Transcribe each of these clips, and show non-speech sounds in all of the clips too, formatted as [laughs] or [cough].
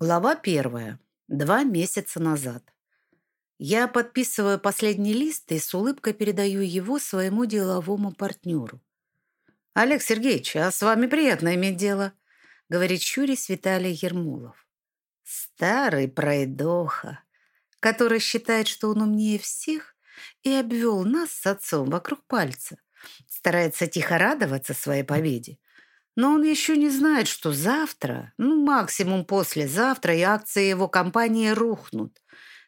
Глава первая. Два месяца назад. Я подписываю последний лист и с улыбкой передаю его своему деловому партнеру. «Олег Сергеевич, а с вами приятно иметь дело», — говорит Чурис Виталий Ермолов. Старый пройдоха, который считает, что он умнее всех и обвел нас с отцом вокруг пальца, старается тихо радоваться своей победе, но он еще не знает, что завтра, ну максимум послезавтра, и акции его компании рухнут,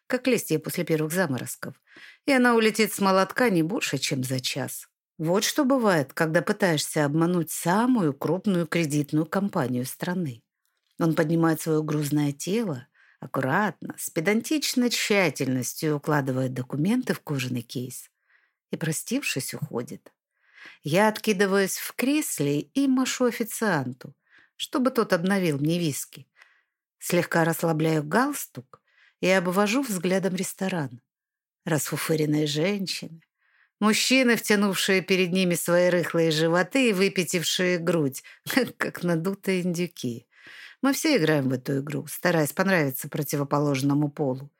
как листья после первых заморозков. И она улетит с молотка не больше, чем за час. Вот что бывает, когда пытаешься обмануть самую крупную кредитную компанию страны. Он поднимает свое грузное тело, аккуратно, с педантичной тщательностью укладывает документы в кожаный кейс и, простившись, уходит. Я откидываюсь в кресле и машу официанту, чтобы тот обновил мне виски. Слегка расслабляю галстук и обвожу взглядом ресторан. Расфуфыренные женщины, мужчины, втянувшие перед ними свои рыхлые животы и выпятившие грудь, [laughs] как надутые индюки. Мы все играем в эту игру, стараясь понравиться противоположному полу.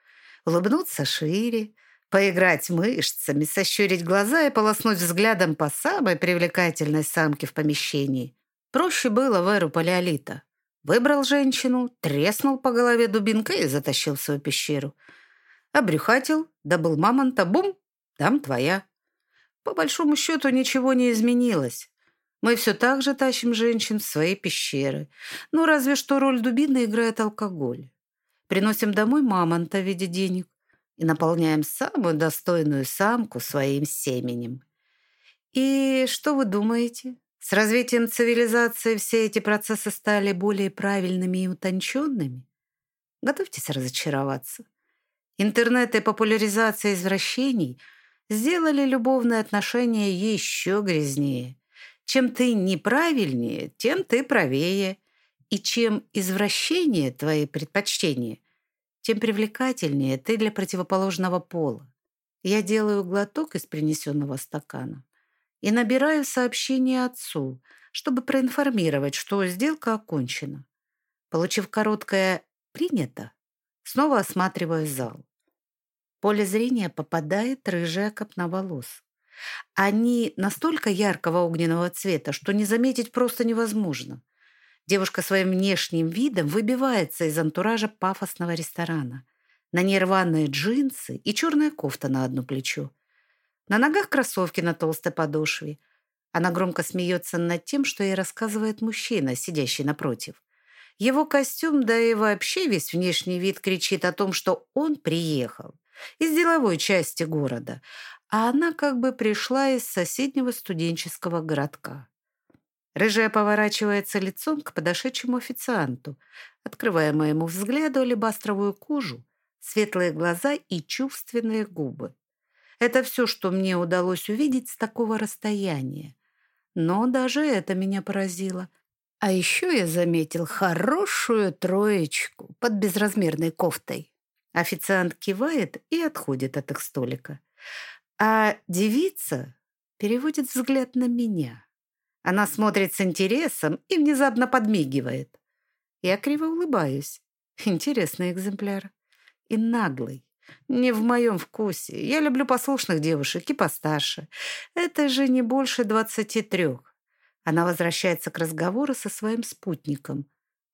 Улыбнуться шире, Поиграть мышцами, сощурить глаза и полоснуть взглядом по самой привлекательной самке в помещении. Проще было в эру палеолита. Выбрал женщину, треснул по голове дубинкой и затащил в свою пещеру. Обрюхатил, добыл мамонта, бум, там твоя. По большому счету ничего не изменилось. Мы все так же тащим женщин в свои пещеры. Ну, разве что роль дубины играет алкоголь. Приносим домой мамонта в виде денег и наполняем самую достойную самку своим семенем. И что вы думаете? С развитием цивилизации все эти процессы стали более правильными и утонченными? Готовьтесь разочароваться. Интернет и популяризация извращений сделали любовные отношения еще грязнее. Чем ты неправильнее, тем ты правее. И чем извращение твои предпочтения – тем привлекательнее ты для противоположного пола. Я делаю глоток из принесенного стакана и набираю сообщение отцу, чтобы проинформировать, что сделка окончена. Получив короткое «принято», снова осматриваю зал. Поле зрения попадает рыжая копна волос. Они настолько яркого огненного цвета, что не заметить просто невозможно. Девушка своим внешним видом выбивается из антуража пафосного ресторана. На ней рваные джинсы и черная кофта на одно плечо. На ногах кроссовки на толстой подошве. Она громко смеется над тем, что ей рассказывает мужчина, сидящий напротив. Его костюм, да и вообще весь внешний вид кричит о том, что он приехал из деловой части города, а она как бы пришла из соседнего студенческого городка. Рыжая поворачивается лицом к подошедшему официанту, открывая моему взгляду алебастровую кожу, светлые глаза и чувственные губы. Это все, что мне удалось увидеть с такого расстояния. Но даже это меня поразило. А еще я заметил хорошую троечку под безразмерной кофтой. Официант кивает и отходит от их столика. А девица переводит взгляд на меня. Она смотрит с интересом и внезапно подмигивает. Я криво улыбаюсь. Интересный экземпляр. И наглый. Не в моем вкусе. Я люблю послушных девушек и постарше. Это же не больше двадцати трех. Она возвращается к разговору со своим спутником.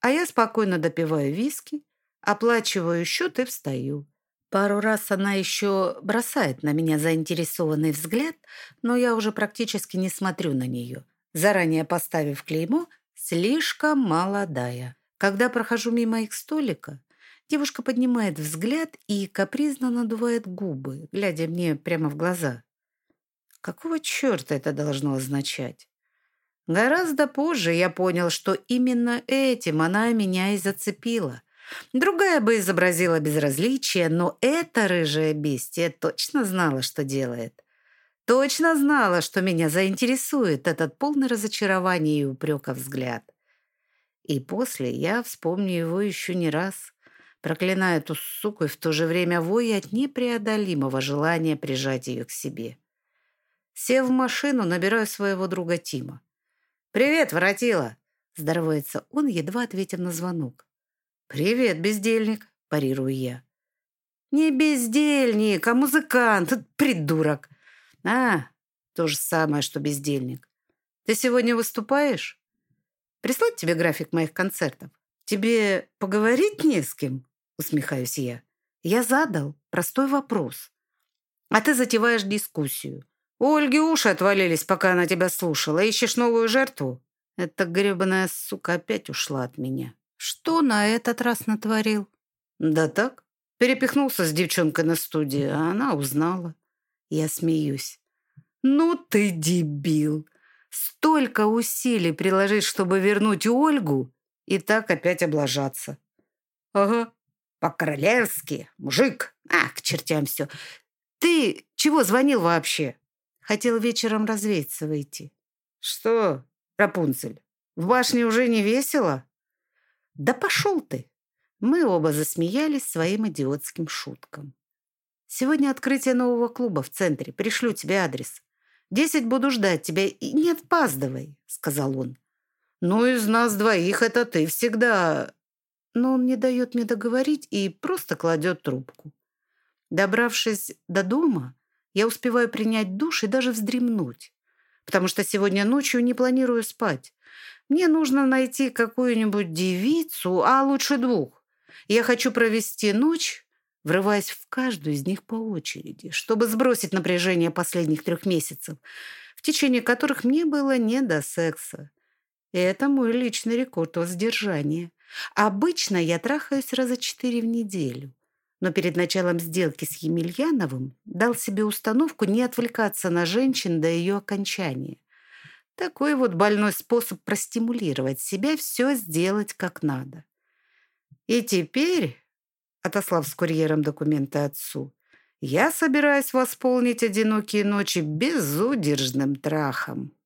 А я спокойно допиваю виски, оплачиваю счет и встаю. Пару раз она еще бросает на меня заинтересованный взгляд, но я уже практически не смотрю на нее заранее поставив клеймо «слишком молодая». Когда прохожу мимо их столика, девушка поднимает взгляд и капризно надувает губы, глядя мне прямо в глаза. Какого черта это должно означать? Гораздо позже я понял, что именно этим она меня и зацепила. Другая бы изобразила безразличие, но эта рыжая бестия точно знала, что делает. Точно знала, что меня заинтересует этот полный разочарования и упрека взгляд. И после я вспомню его еще не раз, проклиная эту суку и в то же время воя от непреодолимого желания прижать ее к себе. Сев в машину, набираю своего друга Тима. «Привет, воротила!» Здоровается он, едва ответив на звонок. «Привет, бездельник», – парирую я. «Не бездельник, а музыкант, придурок». «А, то же самое, что бездельник. Ты сегодня выступаешь? Прислать тебе график моих концертов? Тебе поговорить не с кем?» – усмехаюсь я. Я задал простой вопрос. А ты затеваешь дискуссию. У Ольги уши отвалились, пока она тебя слушала. Ищешь новую жертву? Эта гребаная сука опять ушла от меня. Что на этот раз натворил? Да так. Перепихнулся с девчонкой на студии, а она узнала. Я смеюсь. Ну ты дебил. Столько усилий приложить, чтобы вернуть Ольгу, и так опять облажаться. Ага. По-королевски. Мужик. А, к чертям все. Ты чего звонил вообще? Хотел вечером развеяться выйти. Что, Рапунцель, в башне уже не весело? Да пошел ты. Мы оба засмеялись своим идиотским шуткам. Сегодня открытие нового клуба в центре. Пришлю тебе адрес. Десять буду ждать тебя и не отпаздывай, сказал он. Ну, из нас двоих это ты всегда... Но он не дает мне договорить и просто кладет трубку. Добравшись до дома, я успеваю принять душ и даже вздремнуть, потому что сегодня ночью не планирую спать. Мне нужно найти какую-нибудь девицу, а лучше двух. Я хочу провести ночь, врываясь в каждую из них по очереди, чтобы сбросить напряжение последних трех месяцев, в течение которых мне было не до секса. И это мой личный рекорд воздержания. Обычно я трахаюсь раза четыре в неделю но перед началом сделки с Емельяновым дал себе установку не отвлекаться на женщин до ее окончания. Такой вот больной способ простимулировать себя все сделать как надо. И теперь, отослав с курьером документы отцу, я собираюсь восполнить одинокие ночи безудержным трахом.